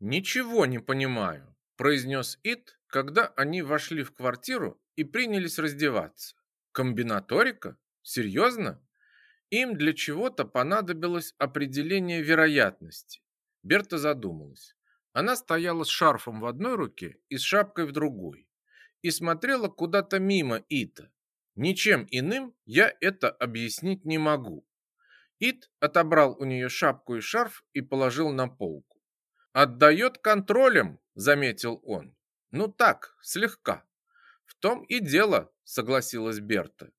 Ничего не понимаю, произнес Ит, когда они вошли в квартиру и принялись раздеваться. Комбинаторика? Серьезно? Им для чего-то понадобилось определение вероятности. Берта задумалась. Она стояла с шарфом в одной руке и с шапкой в другой и смотрела куда-то мимо Ита. Ничем иным я это объяснить не могу. Ит отобрал у нее шапку и шарф и положил на полку. «Отдает контролем», — заметил он. «Ну так, слегка». «В том и дело», — согласилась Берта.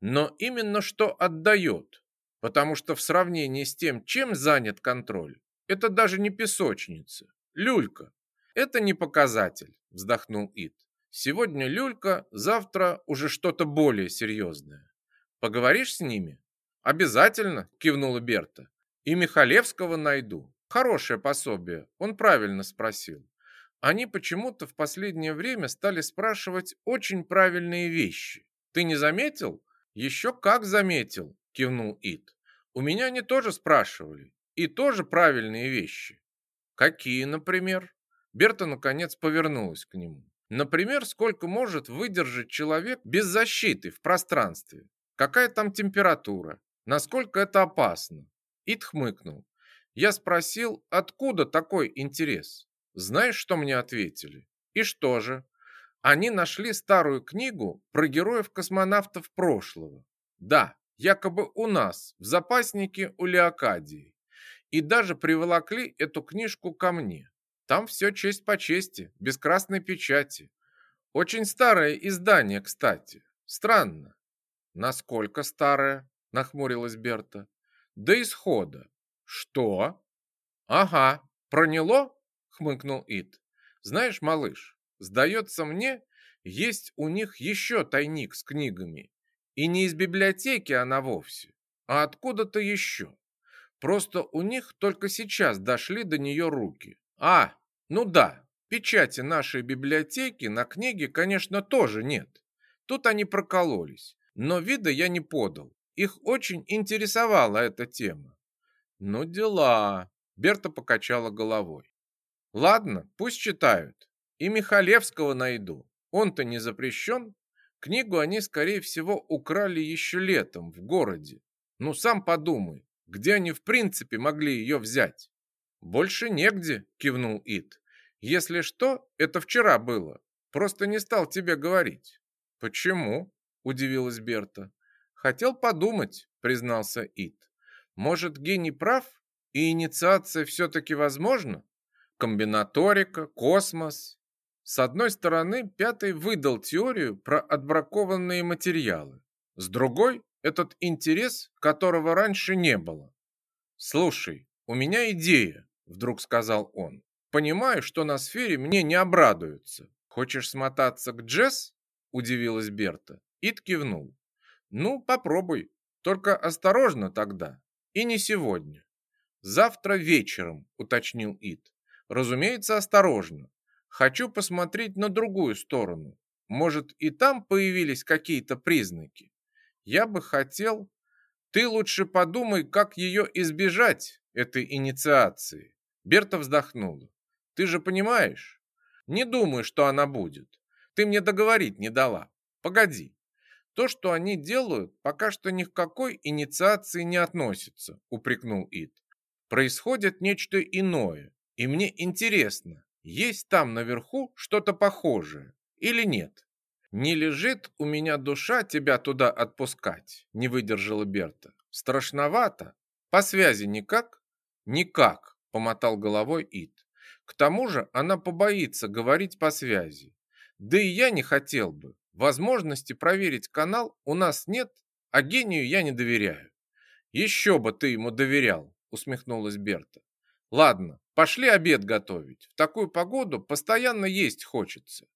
«Но именно что отдает, потому что в сравнении с тем, чем занят контроль, это даже не песочница, люлька. Это не показатель, вздохнул Ит. Сегодня люлька, завтра уже что-то более серьезное. Поговоришь с ними? Обязательно, кивнула Берта. И Михалевского найду. Хорошее пособие, он правильно спросил. Они почему-то в последнее время стали спрашивать очень правильные вещи. Ты не заметил? Еще как заметил, кивнул Ит. У меня они тоже спрашивали. И тоже правильные вещи. Какие, например? Берта наконец повернулась к нему. Например, сколько может выдержать человек без защиты в пространстве? Какая там температура? Насколько это опасно? Ит хмыкнул. Я спросил, откуда такой интерес? Знаешь, что мне ответили? И что же? Они нашли старую книгу про героев-космонавтов прошлого. Да, якобы у нас, в запаснике у Леокадии и даже приволокли эту книжку ко мне. Там все честь по чести, без красной печати. Очень старое издание, кстати. Странно. Насколько старое? Нахмурилась Берта. До исхода. Что? Ага, проняло? Хмыкнул Ит. Знаешь, малыш, сдается мне, есть у них еще тайник с книгами. И не из библиотеки она вовсе, а откуда-то еще. Просто у них только сейчас дошли до нее руки. А, ну да, печати нашей библиотеки на книге, конечно, тоже нет. Тут они прокололись, но вида я не подал. Их очень интересовала эта тема. Ну дела, Берта покачала головой. Ладно, пусть читают. И Михалевского найду. Он-то не запрещен. Книгу они, скорее всего, украли еще летом в городе. Ну, сам подумай, где они в принципе могли ее взять? Больше негде, кивнул Ит. Если что, это вчера было. Просто не стал тебе говорить. Почему? Удивилась Берта. Хотел подумать, признался Ит. Может, гений прав, и инициация все-таки возможна? Комбинаторика, космос. С одной стороны, Пятый выдал теорию про отбракованные материалы. С другой, этот интерес, которого раньше не было. «Слушай, у меня идея», — вдруг сказал он. «Понимаю, что на сфере мне не обрадуются. Хочешь смотаться к Джесс?» — удивилась Берта. Ит кивнул. «Ну, попробуй. Только осторожно тогда. И не сегодня. Завтра вечером», — уточнил Ит. «Разумеется, осторожно. Хочу посмотреть на другую сторону. Может, и там появились какие-то признаки. Я бы хотел... Ты лучше подумай, как ее избежать, этой инициации. Берта вздохнула. Ты же понимаешь? Не думаю, что она будет. Ты мне договорить не дала. Погоди. То, что они делают, пока что ни к какой инициации не относится, упрекнул Ид. Происходит нечто иное, и мне интересно, есть там наверху что-то похожее или нет. «Не лежит у меня душа тебя туда отпускать», — не выдержала Берта. «Страшновато. По связи никак?» «Никак», — помотал головой Ит. «К тому же она побоится говорить по связи. Да и я не хотел бы. Возможности проверить канал у нас нет, а гению я не доверяю». «Еще бы ты ему доверял», — усмехнулась Берта. «Ладно, пошли обед готовить. В такую погоду постоянно есть хочется».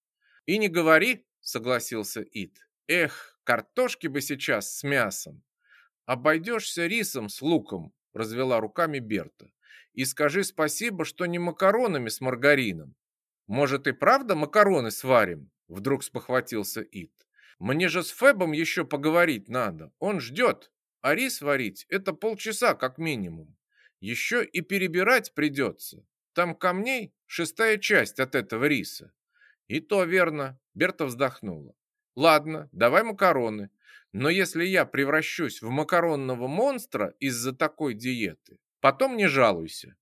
«И не говори, согласился Ит. Эх, картошки бы сейчас с мясом. Обойдешься рисом с луком, развела руками Берта. И скажи спасибо, что не макаронами с маргарином. Может и правда макароны сварим? Вдруг спохватился Ит. Мне же с Фебом еще поговорить надо. Он ждет. А рис варить – это полчаса как минимум. Еще и перебирать придется. Там камней шестая часть от этого риса. И то верно, Берта вздохнула. Ладно, давай макароны. Но если я превращусь в макаронного монстра из-за такой диеты, потом не жалуйся.